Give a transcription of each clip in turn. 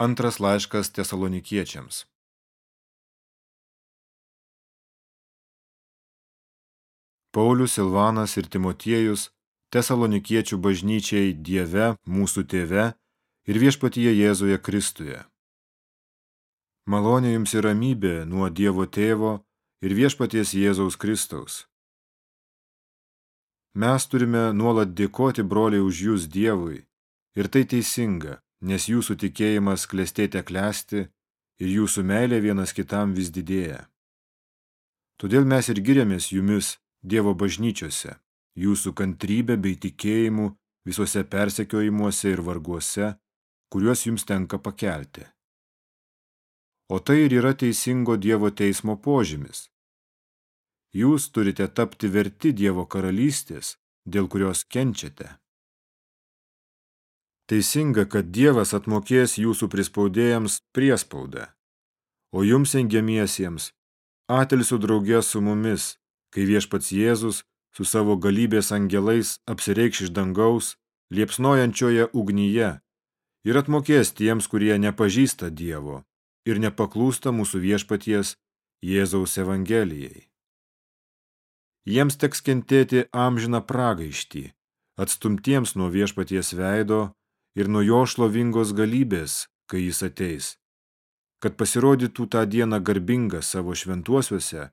Antras laiškas tesalonikiečiams. Paulius, Silvanas ir Timotiejus tesalonikiečių bažnyčiai Dieve, mūsų tėve ir viešpatyje Jėzuje Kristuje. Malonė jums ir ramybė nuo Dievo tėvo ir viešpaties Jėzaus Kristaus. Mes turime nuolat dėkoti broliai už jūs Dievui, ir tai teisinga, nes jūsų tikėjimas klestėte klesti ir jūsų meilė vienas kitam vis didėja. Todėl mes ir giriamės jumis Dievo bažnyčiose, jūsų kantrybė bei tikėjimu visuose persekiojimuose ir varguose, kuriuos jums tenka pakelti. O tai ir yra teisingo Dievo teismo požymis. Jūs turite tapti verti Dievo karalystės, dėl kurios kenčiate. Teisinga, kad Dievas atmokės jūsų prispaudėjams priespaudą, o jums engiamiesiems atilsiu draugės su mumis, kai viešpats Jėzus su savo galybės angelais apsireikš iš dangaus, liepsnojančioje ugnyje, ir atmokės tiems, kurie nepažįsta Dievo ir nepaklūsta mūsų viešpaties Jėzaus Evangelijai. Jiems teks kentėti amžiną pragaištį, atstumtiems nuo viešpaties veido ir nuo jo šlovingos galybės, kai jis ateis, kad pasirodytų tą dieną garbinga savo šventuosiuose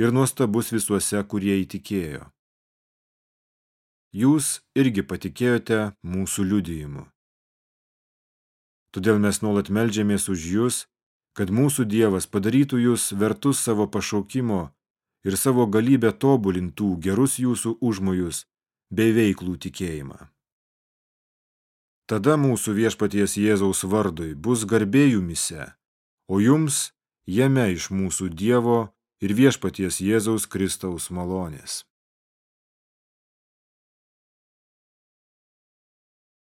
ir nuostabus visuose, kurie įtikėjo. Jūs irgi patikėjote mūsų liudijimu. Todėl mes nuolat melžiamės už jūs, kad mūsų Dievas padarytų jūs vertus savo pašaukimo ir savo galybę tobulintų gerus jūsų užmojus bei veiklų tikėjimą. Tada mūsų viešpaties Jėzaus vardui bus garbė jumise, o jums jame iš mūsų Dievo ir viešpaties Jėzaus Kristaus malonės.